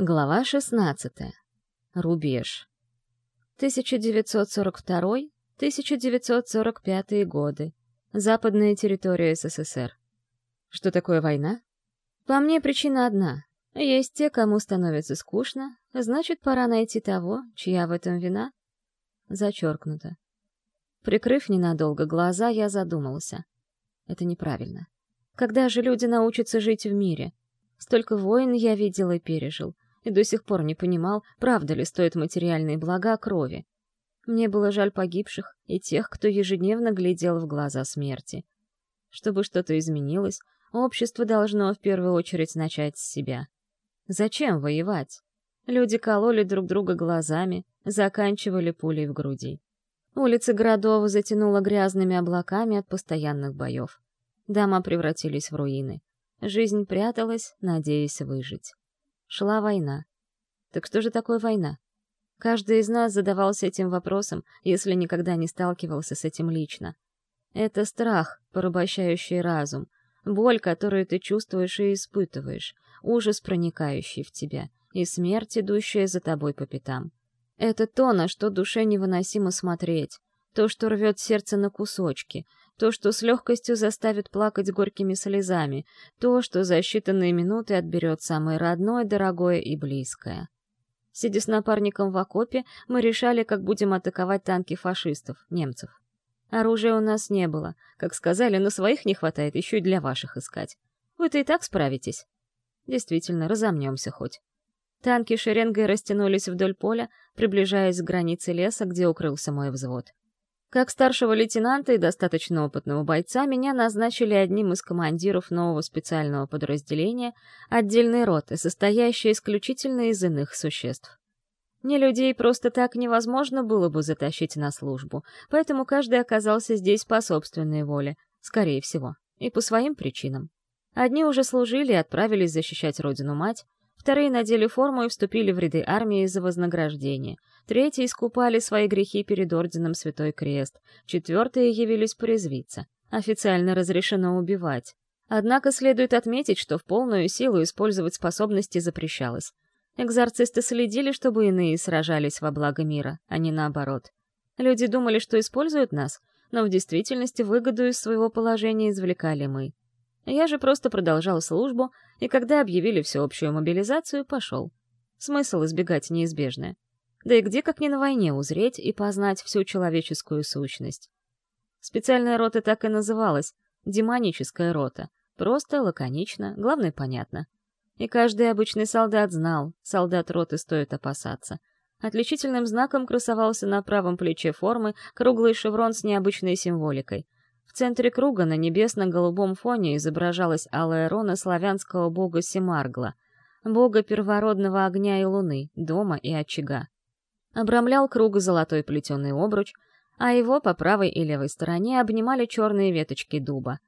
Глава 16. Рубеж. 1942-1945 годы. Западная территория СССР. Что такое война? По мне причина одна. Есть те, кому становится скучно, значит, пора найти того, чья в этом вина. Зачеркнуто. Прикрыв ненадолго глаза, я задумался. Это неправильно. Когда же люди научатся жить в мире? Столько войн я видел и пережил — и до сих пор не понимал, правда ли стоят материальные блага крови. Мне было жаль погибших и тех, кто ежедневно глядел в глаза смерти. Чтобы что-то изменилось, общество должно в первую очередь начать с себя. Зачем воевать? Люди кололи друг друга глазами, заканчивали пулей в груди. Улицы городов затянуло грязными облаками от постоянных боев. Дома превратились в руины. Жизнь пряталась, надеясь выжить. Шла война. Так что же такое война? Каждый из нас задавался этим вопросом, если никогда не сталкивался с этим лично. Это страх, порабощающий разум, боль, которую ты чувствуешь и испытываешь, ужас, проникающий в тебя, и смерть, идущая за тобой по пятам. Это то, на что душе невыносимо смотреть, то, что рвет сердце на кусочки, то, что с легкостью заставит плакать горькими слезами, то, что за считанные минуты отберет самое родное, дорогое и близкое. Сидя с напарником в окопе, мы решали, как будем атаковать танки фашистов, немцев. Оружия у нас не было. Как сказали, но своих не хватает, еще и для ваших искать. Вы-то и так справитесь. Действительно, разомнемся хоть. Танки шеренгой растянулись вдоль поля, приближаясь к границе леса, где укрылся мой взвод. Как старшего лейтенанта и достаточно опытного бойца меня назначили одним из командиров нового специального подразделения отдельной роты, состоящей исключительно из иных существ. Не людей просто так невозможно было бы затащить на службу, поэтому каждый оказался здесь по собственной воле, скорее всего, и по своим причинам. Одни уже служили и отправились защищать родину-мать, вторые надели форму и вступили в ряды армии за вознаграждение — Третьи искупали свои грехи перед орденом Святой Крест. Четвертые явились порезвиться. Официально разрешено убивать. Однако следует отметить, что в полную силу использовать способности запрещалось. Экзорцисты следили, чтобы иные сражались во благо мира, а не наоборот. Люди думали, что используют нас, но в действительности выгоду из своего положения извлекали мы. Я же просто продолжал службу, и когда объявили всеобщую мобилизацию, пошел. Смысл избегать неизбежное. Да и где, как не на войне, узреть и познать всю человеческую сущность. Специальная рота так и называлась — демоническая рота. Просто, лаконично, главное, понятно. И каждый обычный солдат знал, солдат роты стоит опасаться. Отличительным знаком красовался на правом плече формы круглый шеврон с необычной символикой. В центре круга на небесно-голубом фоне изображалась алая рона славянского бога Семаргла, бога первородного огня и луны, дома и очага обрамлял круг золотой плетеный обруч, а его по правой и левой стороне обнимали черные веточки дуба.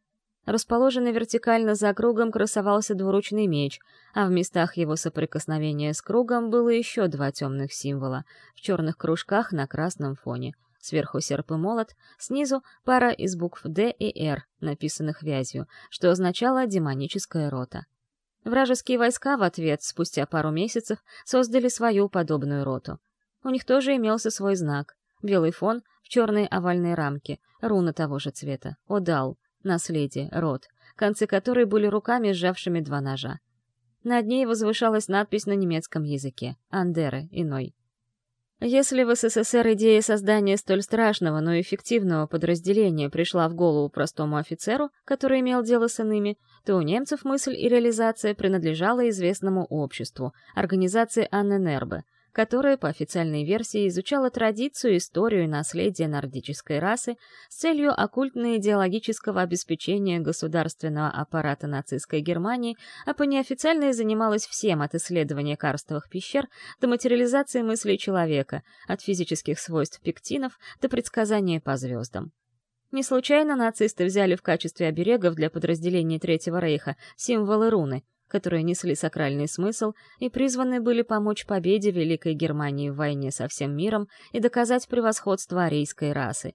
Расположенный вертикально за кругом красовался двуручный меч, а в местах его соприкосновения с кругом было еще два темных символа в черных кружках на красном фоне. Сверху серп и молот, снизу пара из букв «Д» и «Р», написанных вязью, что означало «демоническая рота». Вражеские войска в ответ, спустя пару месяцев, создали свою подобную роту — у них тоже имелся свой знак. Белый фон в черной овальной рамке, руна того же цвета, одал, наследие, род, концы которой были руками, сжавшими два ножа. Над ней возвышалась надпись на немецком языке «Андеры, иной». Если в СССР идея создания столь страшного, но эффективного подразделения пришла в голову простому офицеру, который имел дело с иными, то у немцев мысль и реализация принадлежала известному обществу, организации Анненербе, которая по официальной версии изучала традицию, историю и наследие нордической расы с целью оккультно-идеологического обеспечения государственного аппарата нацистской Германии, а по неофициальной занималась всем от исследования карстовых пещер до материализации мыслей человека, от физических свойств пектинов до предсказания по звездам. Не случайно нацисты взяли в качестве оберегов для подразделений Третьего Рейха символы руны — которые несли сакральный смысл и призваны были помочь победе Великой Германии в войне со всем миром и доказать превосходство арийской расы.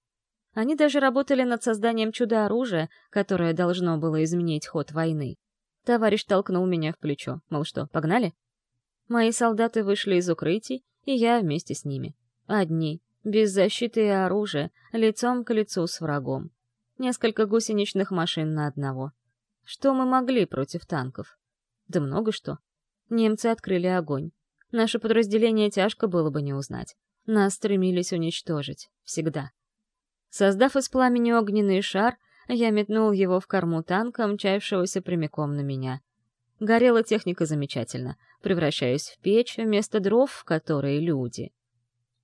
Они даже работали над созданием чудо-оружия, которое должно было изменить ход войны. Товарищ толкнул меня в плечо, мол, что, погнали? Мои солдаты вышли из укрытий, и я вместе с ними. Одни, без защиты и оружия, лицом к лицу с врагом. Несколько гусеничных машин на одного. Что мы могли против танков? Да много что. Немцы открыли огонь. Наше подразделение тяжко было бы не узнать. Нас стремились уничтожить. Всегда. Создав из пламени огненный шар, я метнул его в корму танка, мчавшегося прямиком на меня. Горела техника замечательно, превращаясь в печь вместо дров, в которые люди.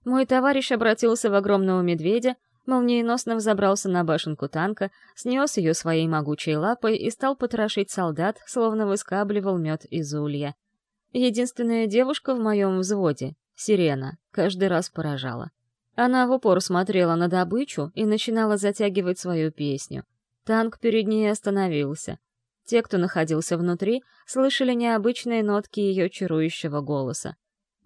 Мой товарищ обратился в огромного медведя, молниеносно взобрался на башенку танка, снес ее своей могучей лапой и стал потрошить солдат, словно выскабливал мед из улья. Единственная девушка в моем взводе, Сирена, каждый раз поражала. Она в упор смотрела на добычу и начинала затягивать свою песню. Танк перед ней остановился. Те, кто находился внутри, слышали необычные нотки ее чарующего голоса.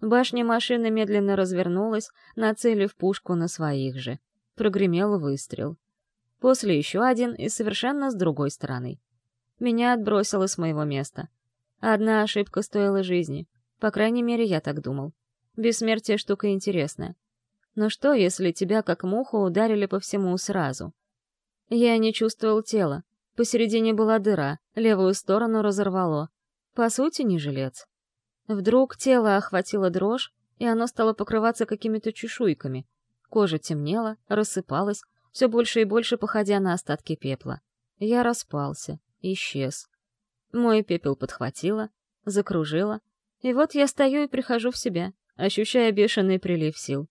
Башня машины медленно развернулась, нацелив пушку на своих же. Прогремел выстрел. После еще один и совершенно с другой стороны. Меня отбросило с моего места. Одна ошибка стоила жизни. По крайней мере, я так думал. Бессмертие штука интересная. Но что, если тебя как муху ударили по всему сразу? Я не чувствовал тела. Посередине была дыра, левую сторону разорвало. По сути, не жилец. Вдруг тело охватило дрожь, и оно стало покрываться какими-то чешуйками. Кожа темнела, рассыпалась, все больше и больше походя на остатки пепла. Я распался, исчез. Мой пепел подхватило, закружило, и вот я стою и прихожу в себя, ощущая бешеный прилив сил.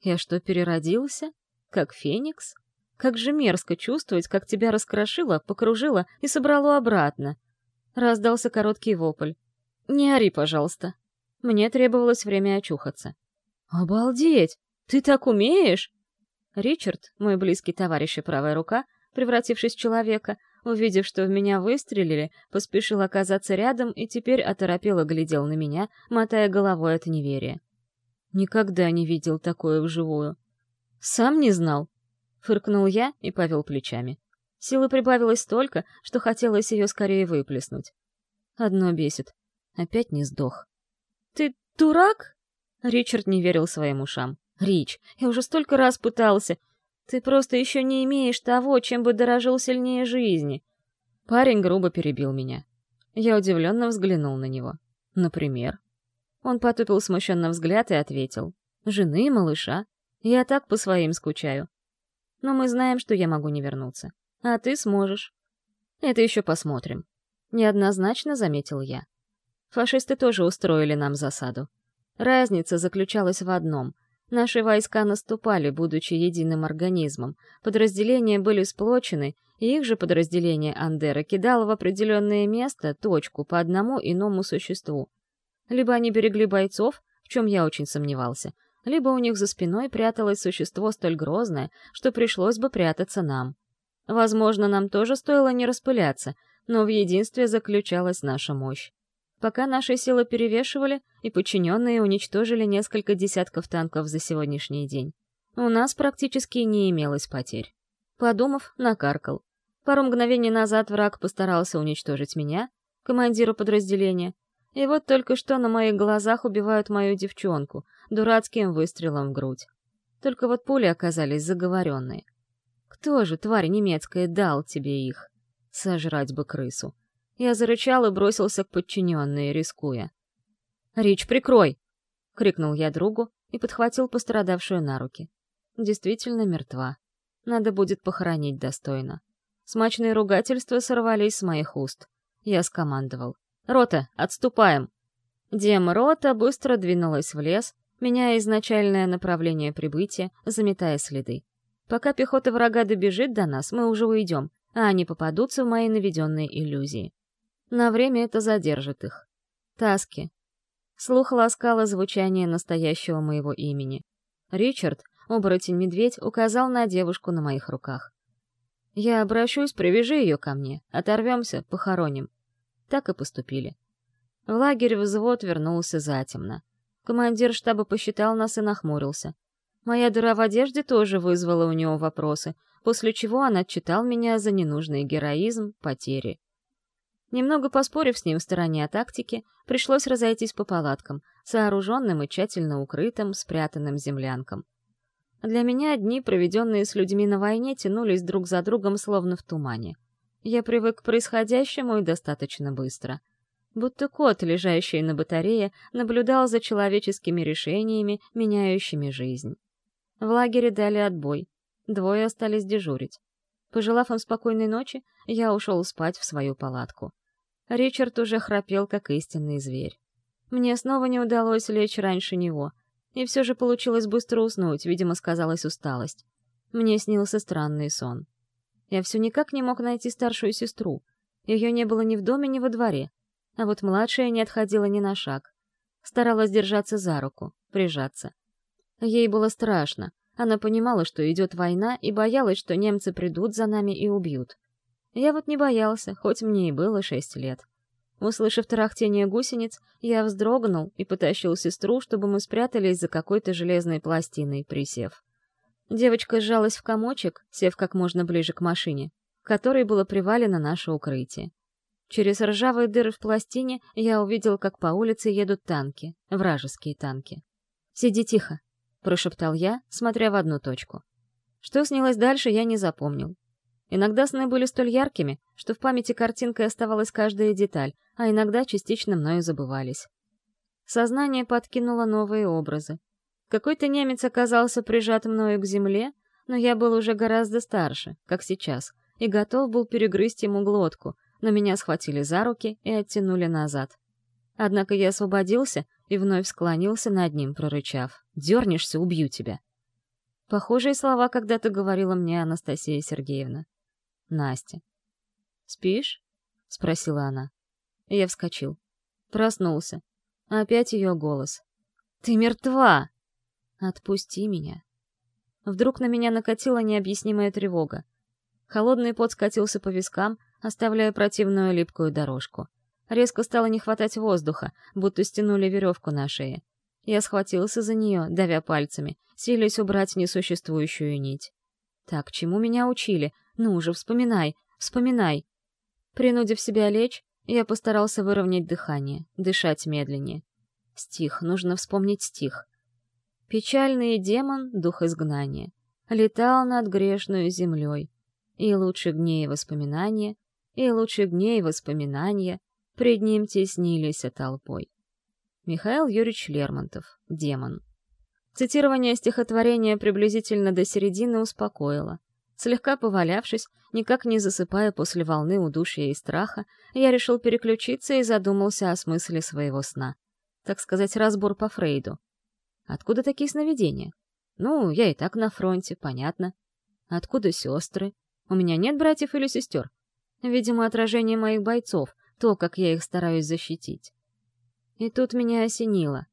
Я что, переродился? Как феникс? Как же мерзко чувствовать, как тебя раскрошило, покружило и собрало обратно. Раздался короткий вопль. «Не ори, пожалуйста». Мне требовалось время очухаться. «Обалдеть! Ты так умеешь?» Ричард, мой близкий товарищ и правая рука, превратившись в человека, увидев, что в меня выстрелили, поспешил оказаться рядом и теперь оторопело глядел на меня, мотая головой от неверия. Никогда не видел такое вживую. «Сам не знал?» — фыркнул я и повел плечами. Силы прибавилось столько, что хотелось ее скорее выплеснуть. Одно бесит. Опять не сдох. «Ты дурак?» Ричард не верил своим ушам. «Рич, я уже столько раз пытался. Ты просто еще не имеешь того, чем бы дорожил сильнее жизни». Парень грубо перебил меня. Я удивленно взглянул на него. «Например?» Он потупил смущенно взгляд и ответил. «Жены, малыша. Я так по своим скучаю. Но мы знаем, что я могу не вернуться. А ты сможешь. Это еще посмотрим». Неоднозначно заметил я. Фашисты тоже устроили нам засаду. Разница заключалась в одном. Наши войска наступали, будучи единым организмом. Подразделения были сплочены, и их же подразделение Андера кидало в определенное место точку по одному иному существу. Либо они берегли бойцов, в чем я очень сомневался, либо у них за спиной пряталось существо столь грозное, что пришлось бы прятаться нам. Возможно, нам тоже стоило не распыляться, но в единстве заключалась наша мощь. Пока наши силы перевешивали, и подчиненные уничтожили несколько десятков танков за сегодняшний день. У нас практически не имелось потерь. Подумав, накаркал. Пару мгновений назад враг постарался уничтожить меня, командира подразделения, и вот только что на моих глазах убивают мою девчонку дурацким выстрелом в грудь. Только вот пули оказались заговоренные. Кто же, тварь немецкая, дал тебе их? Сожрать бы крысу. Я зарычал и бросился к подчиненной, рискуя. «Рич, прикрой!» — крикнул я другу и подхватил пострадавшую на руки. Действительно мертва. Надо будет похоронить достойно. Смачные ругательства сорвались с моих уст. Я скомандовал. «Рота, отступаем!» Дем-рота быстро двинулась в лес, меняя изначальное направление прибытия, заметая следы. Пока пехота врага добежит до нас, мы уже уйдем, а они попадутся в мои наведенные иллюзии. На время это задержит их. Таски. Слух ласкало звучание настоящего моего имени. Ричард, оборотень-медведь, указал на девушку на моих руках. «Я обращусь, привяжи ее ко мне, оторвемся, похороним». Так и поступили. В лагерь взвод вернулся затемно. Командир штаба посчитал нас и нахмурился. Моя дыра в одежде тоже вызвала у него вопросы, после чего он отчитал меня за ненужный героизм, потери. Немного поспорив с ним в стороне о тактике, пришлось разойтись по палаткам, сооруженным и тщательно укрытым, спрятанным землянкам. Для меня дни, проведенные с людьми на войне, тянулись друг за другом, словно в тумане. Я привык к происходящему и достаточно быстро. Будто кот, лежащий на батарее, наблюдал за человеческими решениями, меняющими жизнь. В лагере дали отбой. Двое остались дежурить. Пожелав им спокойной ночи, я ушел спать в свою палатку. Ричард уже храпел, как истинный зверь. Мне снова не удалось лечь раньше него. И все же получилось быстро уснуть, видимо, сказалась усталость. Мне снился странный сон. Я все никак не мог найти старшую сестру. Ее не было ни в доме, ни во дворе. А вот младшая не отходила ни на шаг. Старалась держаться за руку, прижаться. Ей было страшно. Она понимала, что идет война, и боялась, что немцы придут за нами и убьют. Я вот не боялся, хоть мне и было шесть лет. Услышав тарахтение гусениц, я вздрогнул и потащил сестру, чтобы мы спрятались за какой-то железной пластиной, присев. Девочка сжалась в комочек, сев как можно ближе к машине, к которой было привалено наше укрытие. Через ржавые дыры в пластине я увидел, как по улице едут танки, вражеские танки. «Сиди тихо», — прошептал я, смотря в одну точку. Что снилось дальше, я не запомнил. Иногда сны были столь яркими, что в памяти картинкой оставалась каждая деталь, а иногда частично мною забывались. Сознание подкинуло новые образы. Какой-то немец оказался прижат мною к земле, но я был уже гораздо старше, как сейчас, и готов был перегрызть ему глотку, но меня схватили за руки и оттянули назад. Однако я освободился и вновь склонился над ним, прорычав. «Дернешься, убью тебя!» Похожие слова когда-то говорила мне Анастасия Сергеевна. Настя. «Спишь?» — спросила она. Я вскочил. Проснулся. Опять ее голос. «Ты мертва!» «Отпусти меня!» Вдруг на меня накатила необъяснимая тревога. Холодный пот скатился по вискам, оставляя противную липкую дорожку. Резко стало не хватать воздуха, будто стянули веревку на шее. Я схватился за нее, давя пальцами, силясь убрать несуществующую нить. Так, чему меня учили? Ну уже вспоминай, вспоминай. Принудив себя лечь, я постарался выровнять дыхание, дышать медленнее. Стих, нужно вспомнить стих. Печальный демон, дух изгнания, летал над грешную землей. И лучше дней воспоминания, и лучше дней воспоминания пред ним теснились толпой. Михаил Юрьевич Лермонтов, «Демон». Цитирование стихотворения приблизительно до середины успокоило. Слегка повалявшись, никак не засыпая после волны удушья и страха, я решил переключиться и задумался о смысле своего сна. Так сказать, разбор по Фрейду. Откуда такие сновидения? Ну, я и так на фронте, понятно. Откуда сестры? У меня нет братьев или сестер? Видимо, отражение моих бойцов, то, как я их стараюсь защитить. И тут меня осенило.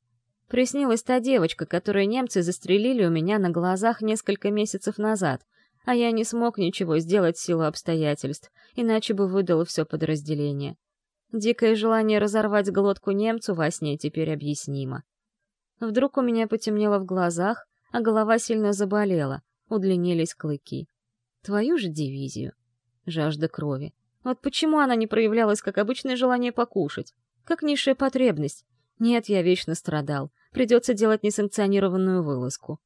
Приснилась та девочка, которую немцы застрелили у меня на глазах несколько месяцев назад, а я не смог ничего сделать в силу обстоятельств, иначе бы выдал все подразделение. Дикое желание разорвать глотку немцу во сне теперь объяснимо. Вдруг у меня потемнело в глазах, а голова сильно заболела, удлинились клыки. Твою же дивизию. Жажда крови. Вот почему она не проявлялась как обычное желание покушать? Как низшая потребность? Нет, я вечно страдал. Придется делать несанкционированную вылазку.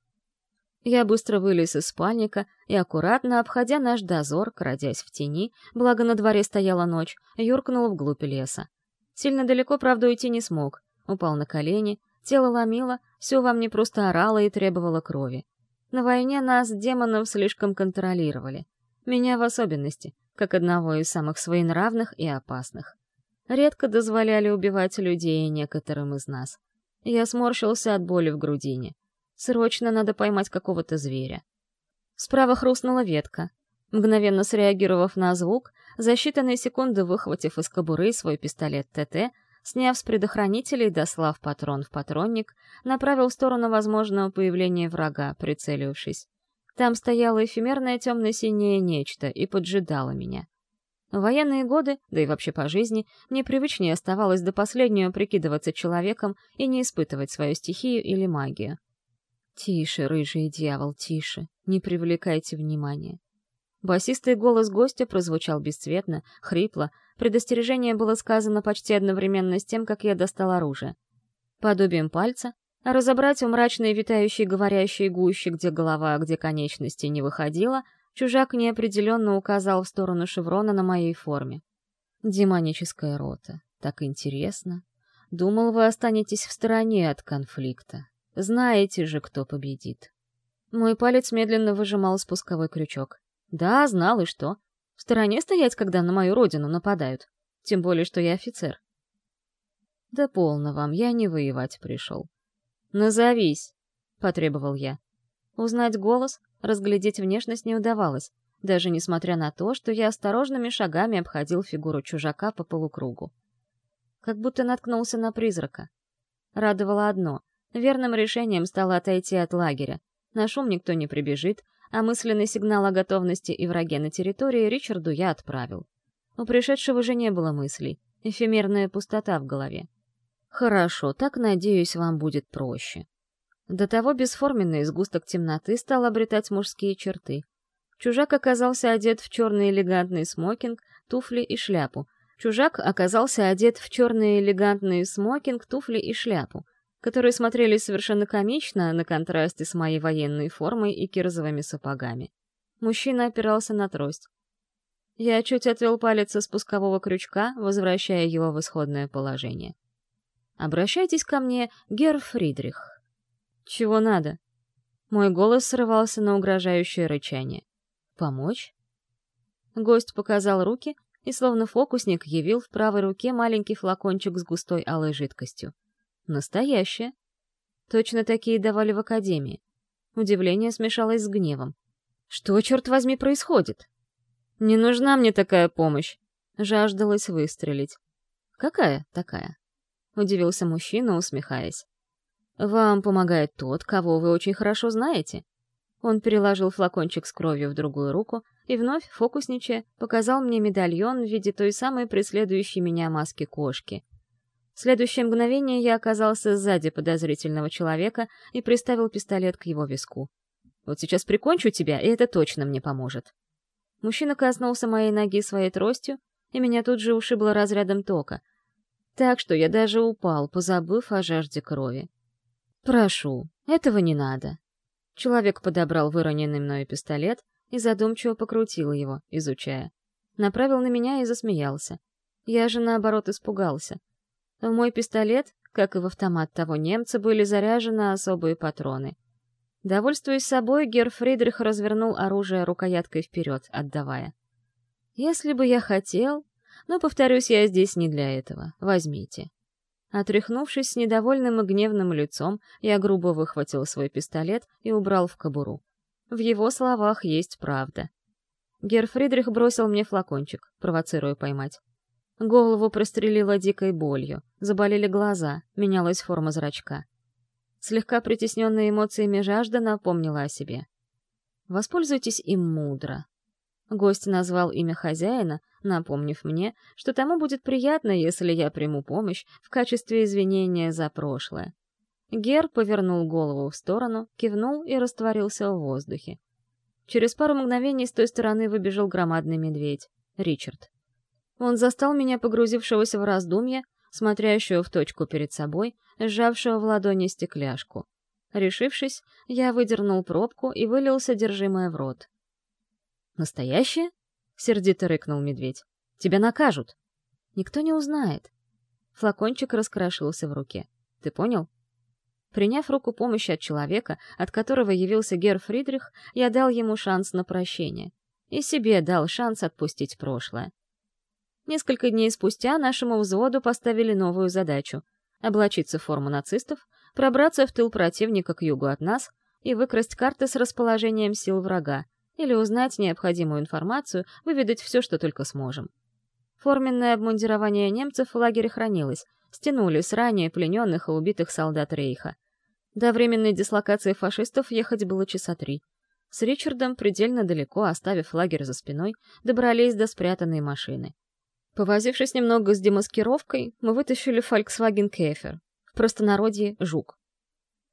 Я быстро вылез из спальника и, аккуратно обходя наш дозор, крадясь в тени, благо на дворе стояла ночь, юркнул вглубь леса. Сильно далеко, правда, уйти не смог. Упал на колени, тело ломило, все во мне просто орало и требовало крови. На войне нас, демонов, слишком контролировали. Меня в особенности, как одного из самых своенравных и опасных. Редко дозволяли убивать людей некоторым из нас. Я сморщился от боли в грудине. Срочно надо поймать какого-то зверя. Справа хрустнула ветка. Мгновенно среагировав на звук, за считанные секунды выхватив из кобуры свой пистолет ТТ, сняв с предохранителя и дослав патрон в патронник, направил в сторону возможного появления врага, прицелившись. Там стояло эфемерное темно-синее нечто и поджидало меня. В военные годы, да и вообще по жизни, мне привычнее оставалось до последнего прикидываться человеком и не испытывать свою стихию или магию. «Тише, рыжий дьявол, тише, не привлекайте внимания». Басистый голос гостя прозвучал бесцветно, хрипло, Предостережение было сказано почти одновременно с тем, как я достал оружие. Подобием пальца, разобрать у мрачной витающей говорящей гущи, где голова, а где конечности, не выходило, чужак неопределенно указал в сторону шеврона на моей форме. Демоническая рота. Так интересно. Думал, вы останетесь в стороне от конфликта. Знаете же, кто победит. Мой палец медленно выжимал спусковой крючок. Да, знал, и что? В стороне стоять, когда на мою родину нападают. Тем более, что я офицер. Да полно вам, я не воевать пришел. Назовись, — потребовал я. Узнать голос, разглядеть внешность не удавалось, даже несмотря на то, что я осторожными шагами обходил фигуру чужака по полукругу. Как будто наткнулся на призрака. Радовало одно — верным решением стало отойти от лагеря. На шум никто не прибежит, а мысленный сигнал о готовности и враге на территории Ричарду я отправил. У пришедшего же не было мыслей, эфемерная пустота в голове. Хорошо, так, надеюсь, вам будет проще. До того бесформенный сгусток темноты стал обретать мужские черты. Чужак оказался одет в черный элегантный смокинг, туфли и шляпу. Чужак оказался одет в черный элегантный смокинг, туфли и шляпу, которые смотрелись совершенно комично на контрасте с моей военной формой и кирзовыми сапогами. Мужчина опирался на трость. Я чуть отвел палец со спускового крючка, возвращая его в исходное положение. «Обращайтесь ко мне, Герр Фридрих». «Чего надо?» Мой голос срывался на угрожающее рычание. «Помочь?» Гость показал руки и, словно фокусник, явил в правой руке маленький флакончик с густой алой жидкостью. Настоящая. Точно такие давали в академии. Удивление смешалось с гневом. Что, черт возьми, происходит? Не нужна мне такая помощь. Жаждалось выстрелить. Какая такая? Удивился мужчина, усмехаясь. Вам помогает тот, кого вы очень хорошо знаете. Он переложил флакончик с кровью в другую руку и вновь, фокусничая, показал мне медальон в виде той самой преследующей меня маски кошки. В следующее мгновение я оказался сзади подозрительного человека и приставил пистолет к его виску. «Вот сейчас прикончу тебя, и это точно мне поможет». Мужчина коснулся моей ноги своей тростью, и меня тут же ушибло разрядом тока. Так что я даже упал, позабыв о жажде крови. «Прошу, этого не надо». Человек подобрал выроненный мною пистолет и задумчиво покрутил его, изучая. Направил на меня и засмеялся. Я же, наоборот, испугался. В мой пистолет, как и в автомат того немца, были заряжены особые патроны. Довольствуясь собой, Герр Фридрих развернул оружие рукояткой вперед, отдавая. «Если бы я хотел, но, повторюсь, я здесь не для этого. Возьмите». Отряхнувшись с недовольным и гневным лицом, я грубо выхватил свой пистолет и убрал в кобуру. В его словах есть правда. Герр Фридрих бросил мне флакончик, провоцируя поймать. Голову прострелило дикой болью, заболели глаза, менялась форма зрачка. Слегка притесненная эмоциями жажда напомнила о себе. Воспользуйтесь им мудро. Гость назвал имя хозяина, напомнив мне, что тому будет приятно, если я приму помощь в качестве извинения за прошлое. Гер повернул голову в сторону, кивнул и растворился в воздухе. Через пару мгновений с той стороны выбежал громадный медведь, Ричард. Он застал меня погрузившегося в раздумье, смотрящего в точку перед собой, сжавшего в ладони стекляшку. Решившись, я выдернул пробку и вылил содержимое в рот. «Настоящее?» — сердито рыкнул медведь. «Тебя накажут!» «Никто не узнает!» Флакончик раскрошился в руке. «Ты понял?» Приняв руку помощи от человека, от которого явился Гер Фридрих, я дал ему шанс на прощение. И себе дал шанс отпустить прошлое. Несколько дней спустя нашему взводу поставили новую задачу — облачиться в форму нацистов, пробраться в тыл противника к югу от нас и выкрасть карты с расположением сил врага, или узнать необходимую информацию, выведать все, что только сможем. Форменное обмундирование немцев в лагере хранилось, стянули с ранее плененных и убитых солдат Рейха. До временной дислокации фашистов ехать было часа три. С Ричардом предельно далеко, оставив лагерь за спиной, добрались до спрятанной машины. Повозившись немного с демаскировкой, мы вытащили Volkswagen Käfer, в простонародье «Жук».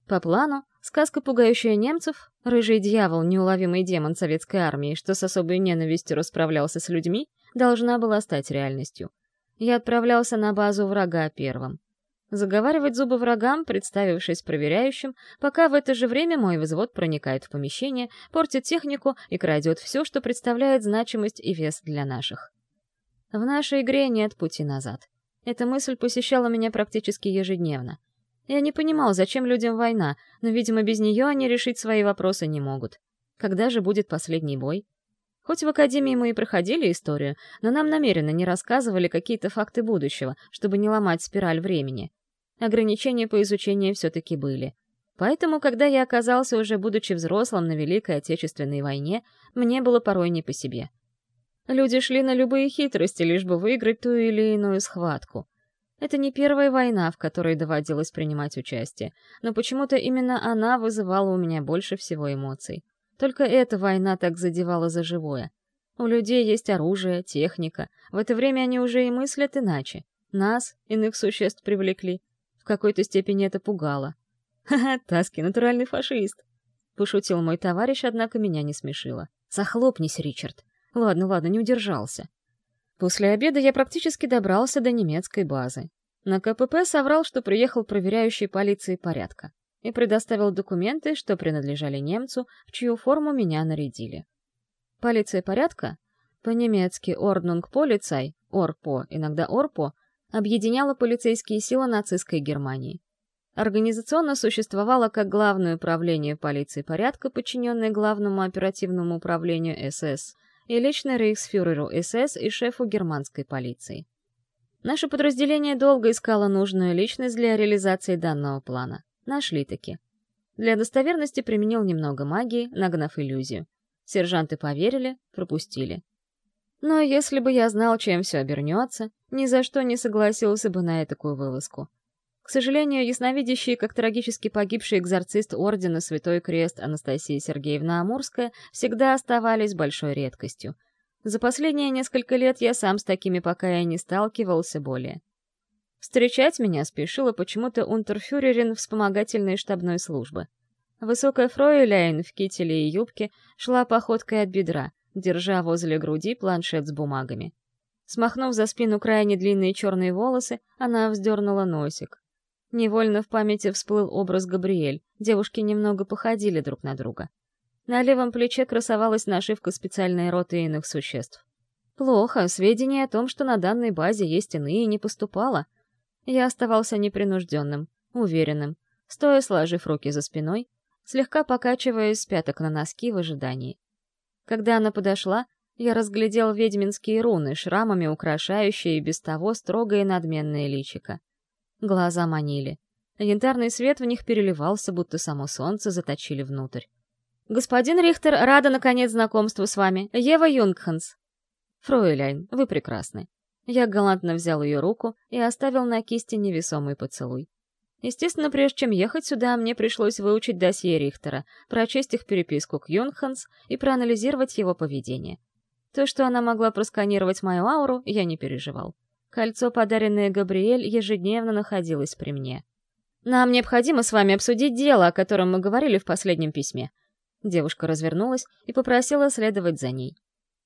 По плану, Сказка, пугающая немцев, рыжий дьявол, неуловимый демон советской армии, что с особой ненавистью расправлялся с людьми, должна была стать реальностью. Я отправлялся на базу врага первым. Заговаривать зубы врагам, представившись проверяющим, пока в это же время мой взвод проникает в помещение, портит технику и крадет все, что представляет значимость и вес для наших. В нашей игре нет пути назад. Эта мысль посещала меня практически ежедневно. Я не понимал, зачем людям война, но, видимо, без нее они решить свои вопросы не могут. Когда же будет последний бой? Хоть в Академии мы и проходили историю, но нам намеренно не рассказывали какие-то факты будущего, чтобы не ломать спираль времени. Ограничения по изучению все-таки были. Поэтому, когда я оказался уже будучи взрослым на Великой Отечественной войне, мне было порой не по себе. Люди шли на любые хитрости, лишь бы выиграть ту или иную схватку. Это не первая война, в которой доводилось принимать участие, но почему-то именно она вызывала у меня больше всего эмоций. Только эта война так задевала за живое. У людей есть оружие, техника. В это время они уже и мыслят иначе. Нас, иных существ, привлекли какой-то степени это пугало. «Ха-ха, Таски, натуральный фашист!» Пошутил мой товарищ, однако меня не смешило. «Захлопнись, Ричард!» «Ладно, ладно, не удержался». После обеда я практически добрался до немецкой базы. На КПП соврал, что приехал проверяющий полиции порядка, и предоставил документы, что принадлежали немцу, в чью форму меня нарядили. Полиция порядка, по-немецки «Орднунг Полицай», «Орпо», иногда «Орпо», объединяла полицейские силы нацистской Германии. Организационно существовало как Главное управление полиции порядка, подчиненное Главному оперативному управлению СС, и лично рейхсфюреру СС и шефу германской полиции. Наше подразделение долго искало нужную личность для реализации данного плана. Нашли-таки. Для достоверности применил немного магии, нагнав иллюзию. Сержанты поверили, пропустили. Но если бы я знал, чем все обернется, ни за что не согласился бы на такую вылазку. К сожалению, ясновидящий, как трагически погибший экзорцист ордена Святой Крест Анастасия Сергеевна Амурская, всегда оставались большой редкостью. За последние несколько лет я сам с такими пока и не сталкивался более. Встречать меня спешила почему-то унтерфюрерин вспомогательной штабной службы. Высокая фройляйн в кителе и юбке шла походкой от бедра, держа возле груди планшет с бумагами. Смахнув за спину крайне длинные черные волосы, она вздернула носик. Невольно в памяти всплыл образ Габриэль, девушки немного походили друг на друга. На левом плече красовалась нашивка специальной роты иных существ. Плохо, сведения о том, что на данной базе есть иные, не поступало. Я оставался непринужденным, уверенным, стоя сложив руки за спиной, слегка покачиваясь с пяток на носки в ожидании. Когда она подошла, я разглядел ведьминские руны, шрамами украшающие без того строгое надменное личико. Глаза манили. Янтарный свет в них переливался, будто само солнце заточили внутрь. «Господин Рихтер, рада, наконец, знакомству с вами. Ева Юнгханс». «Фройляйн, вы прекрасны». Я галантно взял ее руку и оставил на кисти невесомый поцелуй. Естественно, прежде чем ехать сюда, мне пришлось выучить досье Рихтера, прочесть их переписку к Юнханс и проанализировать его поведение. То, что она могла просканировать мою ауру, я не переживал. Кольцо, подаренное Габриэль, ежедневно находилось при мне. «Нам необходимо с вами обсудить дело, о котором мы говорили в последнем письме». Девушка развернулась и попросила следовать за ней.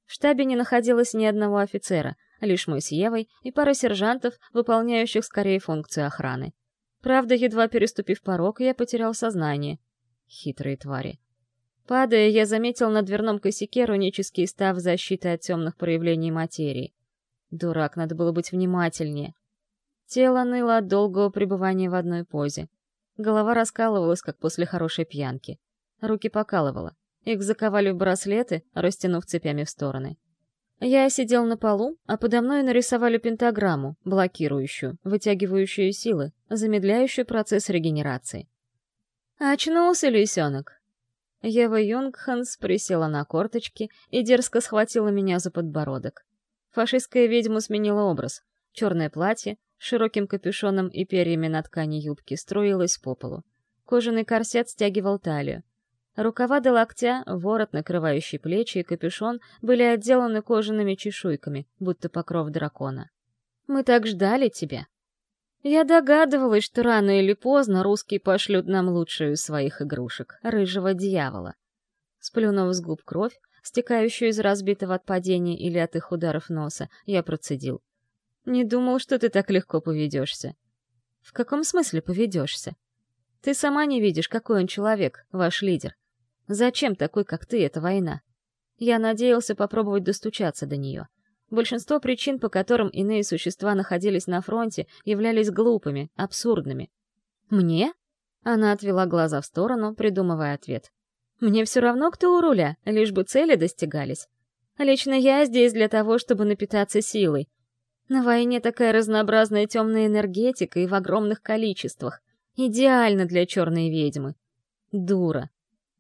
В штабе не находилось ни одного офицера, лишь мы с Евой и пара сержантов, выполняющих скорее функцию охраны. Правда, едва переступив порог, я потерял сознание. Хитрые твари. Падая, я заметил на дверном косяке рунический став защиты от темных проявлений материи. Дурак, надо было быть внимательнее. Тело ныло от долгого пребывания в одной позе. Голова раскалывалась, как после хорошей пьянки. Руки покалывало. Их заковали в браслеты, растянув цепями в стороны. Я сидел на полу, а подо мной нарисовали пентаграмму, блокирующую, вытягивающую силы, замедляющую процесс регенерации. «Очнулся, лисенок!» Ева Юнгханс присела на корточки и дерзко схватила меня за подбородок. Фашистская ведьма сменила образ. Черное платье, с широким капюшоном и перьями на ткани юбки строилось по полу. Кожаный корсет стягивал талию. Рукава до локтя, ворот, накрывающий плечи и капюшон были отделаны кожаными чешуйками, будто покров дракона. «Мы так ждали тебя!» Я догадывалась, что рано или поздно русские пошлют нам лучшую из своих игрушек — рыжего дьявола. Сплюнув с губ кровь, стекающую из разбитого от падения или от их ударов носа, я процедил. Не думал, что ты так легко поведешься. В каком смысле поведешься? Ты сама не видишь, какой он человек, ваш лидер. Зачем такой, как ты, эта война? Я надеялся попробовать достучаться до нее. Большинство причин, по которым иные существа находились на фронте, являлись глупыми, абсурдными. «Мне?» Она отвела глаза в сторону, придумывая ответ. «Мне все равно, кто у руля, лишь бы цели достигались. Лично я здесь для того, чтобы напитаться силой. На войне такая разнообразная темная энергетика и в огромных количествах. Идеально для черной ведьмы. Дура.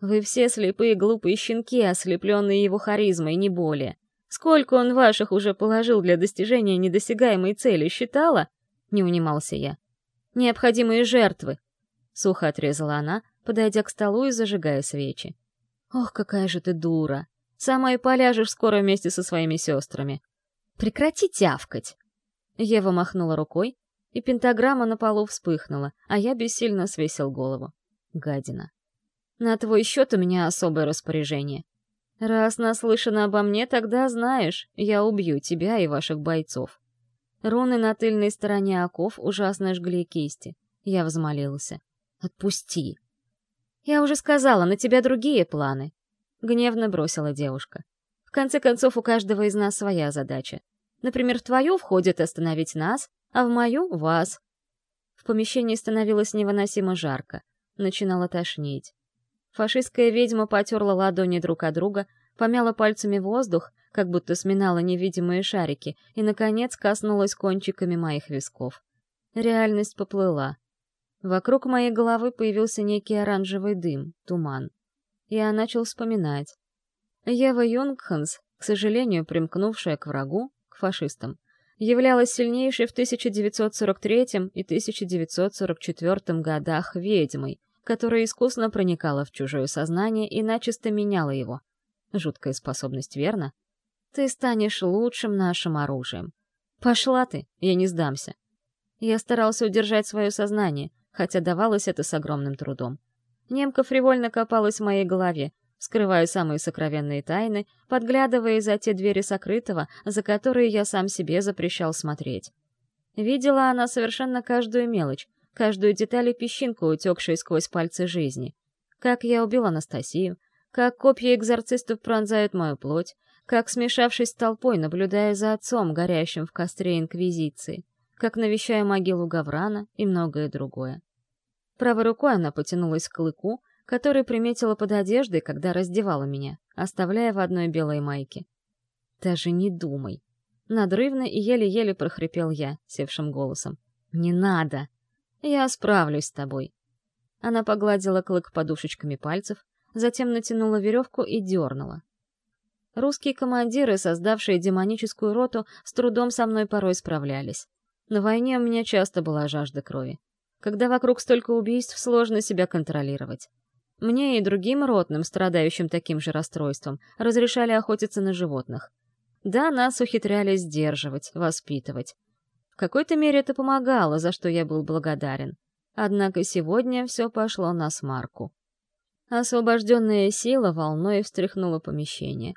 Вы все слепые глупые щенки, ослепленные его харизмой, не более. Сколько он ваших уже положил для достижения недосягаемой цели, считала? Не унимался я. Необходимые жертвы. Сухо отрезала она, подойдя к столу и зажигая свечи. Ох, какая же ты дура. Сама и поляжешь скоро вместе со своими сестрами. Прекрати тявкать. Ева махнула рукой, и пентаграмма на полу вспыхнула, а я бессильно свесил голову. Гадина. На твой счет у меня особое распоряжение. Раз наслышано обо мне, тогда знаешь, я убью тебя и ваших бойцов. Руны на тыльной стороне оков ужасно жгли кисти. Я взмолился. «Отпусти!» «Я уже сказала, на тебя другие планы!» Гневно бросила девушка. «В конце концов, у каждого из нас своя задача. Например, в твою входит остановить нас, а в мою — вас». В помещении становилось невыносимо жарко. Начинало тошнить. Фашистская ведьма потерла ладони друг от друга, помяла пальцами воздух, как будто сминала невидимые шарики, и, наконец, коснулась кончиками моих висков. Реальность поплыла. Вокруг моей головы появился некий оранжевый дым, туман. Я начал вспоминать. Ева Юнгханс, к сожалению, примкнувшая к врагу, к фашистам, являлась сильнейшей в 1943 и 1944 годах ведьмой, которая искусно проникала в чужое сознание и начисто меняла его. Жуткая способность, верно? Ты станешь лучшим нашим оружием. Пошла ты, я не сдамся. Я старался удержать свое сознание, хотя давалось это с огромным трудом. Немка фривольно копалась в моей голове, скрывая самые сокровенные тайны, подглядывая за те двери сокрытого, за которые я сам себе запрещал смотреть. Видела она совершенно каждую мелочь, каждую деталь и песчинку, утекшую сквозь пальцы жизни. Как я убил Анастасию, как копья экзорцистов пронзают мою плоть, как, смешавшись с толпой, наблюдая за отцом, горящим в костре Инквизиции, как навещая могилу Гаврана и многое другое. Правой рукой она потянулась к клыку, который приметила под одеждой, когда раздевала меня, оставляя в одной белой майке. «Даже не думай!» Надрывно и еле-еле прохрипел я, севшим голосом. «Не надо!» Я справлюсь с тобой. Она погладила клык подушечками пальцев, затем натянула веревку и дернула. Русские командиры, создавшие демоническую роту, с трудом со мной порой справлялись. На войне у меня часто была жажда крови. Когда вокруг столько убийств, сложно себя контролировать. Мне и другим ротным, страдающим таким же расстройством, разрешали охотиться на животных. Да, нас ухитрялись сдерживать, воспитывать. В какой-то мере это помогало, за что я был благодарен. Однако сегодня все пошло на смарку. Освобожденная сила волной встряхнула помещение.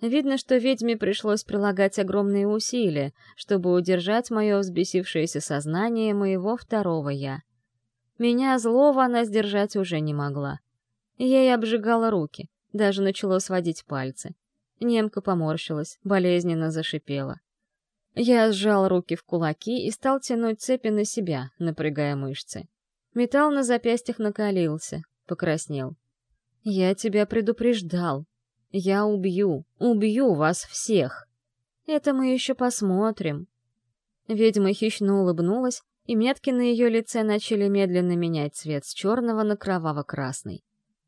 Видно, что ведьме пришлось прилагать огромные усилия, чтобы удержать мое взбесившееся сознание моего второго «я». Меня злого она сдержать уже не могла. Ей обжигала руки, даже начало сводить пальцы. Немка поморщилась, болезненно зашипела. Я сжал руки в кулаки и стал тянуть цепи на себя, напрягая мышцы. Металл на запястьях накалился, покраснел. «Я тебя предупреждал. Я убью, убью вас всех. Это мы еще посмотрим». Ведьма хищно улыбнулась, и метки на ее лице начали медленно менять цвет с черного на кроваво-красный.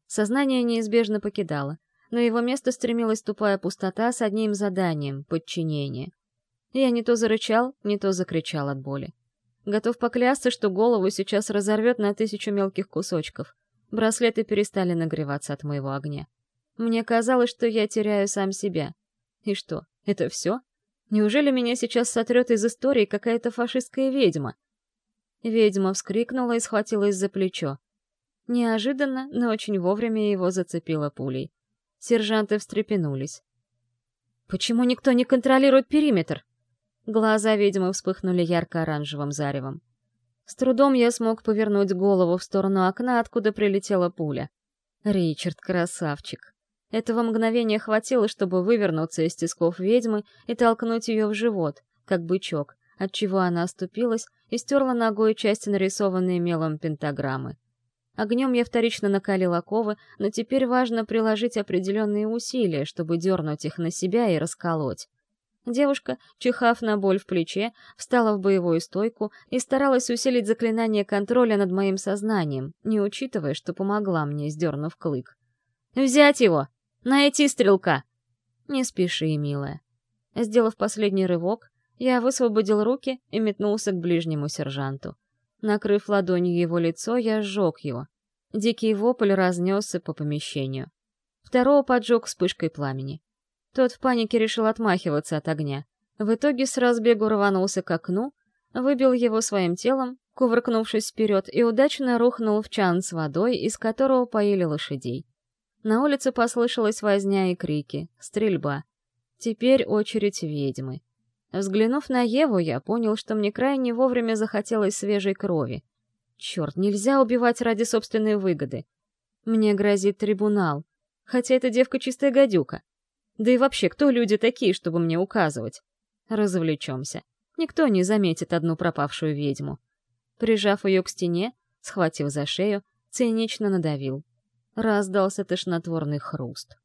Сознание неизбежно покидало, но его место стремилась тупая пустота с одним заданием — подчинение. Я не то зарычал, не то закричал от боли. Готов поклясться, что голову сейчас разорвет на тысячу мелких кусочков. Браслеты перестали нагреваться от моего огня. Мне казалось, что я теряю сам себя. И что, это все? Неужели меня сейчас сотрет из истории какая-то фашистская ведьма? Ведьма вскрикнула и схватилась за плечо. Неожиданно, но очень вовремя его зацепила пулей. Сержанты встрепенулись. «Почему никто не контролирует периметр?» Глаза ведьмы вспыхнули ярко-оранжевым заревом. С трудом я смог повернуть голову в сторону окна, откуда прилетела пуля. Ричард — красавчик. Этого мгновения хватило, чтобы вывернуться из тисков ведьмы и толкнуть ее в живот, как бычок, отчего она оступилась и стерла ногой часть нарисованной мелом пентаграммы. Огнем я вторично накалил оковы, но теперь важно приложить определенные усилия, чтобы дернуть их на себя и расколоть. Девушка, чихав на боль в плече, встала в боевую стойку и старалась усилить заклинание контроля над моим сознанием, не учитывая, что помогла мне, сдернув клык. «Взять его! Найти стрелка!» «Не спеши, милая». Сделав последний рывок, я высвободил руки и метнулся к ближнему сержанту. Накрыв ладонью его лицо, я сжег его. Дикий вопль разнесся по помещению. Второго поджег вспышкой пламени. Тот в панике решил отмахиваться от огня. В итоге с разбегу рванулся к окну, выбил его своим телом, кувыркнувшись вперед, и удачно рухнул в чан с водой, из которого поили лошадей. На улице послышалась возня и крики, стрельба. Теперь очередь ведьмы. Взглянув на Еву, я понял, что мне крайне вовремя захотелось свежей крови. Черт, нельзя убивать ради собственной выгоды. Мне грозит трибунал, хотя эта девка чистая гадюка. Да и вообще, кто люди такие, чтобы мне указывать? Развлечемся. Никто не заметит одну пропавшую ведьму. Прижав ее к стене, схватив за шею, цинично надавил. Раздался тошнотворный хруст.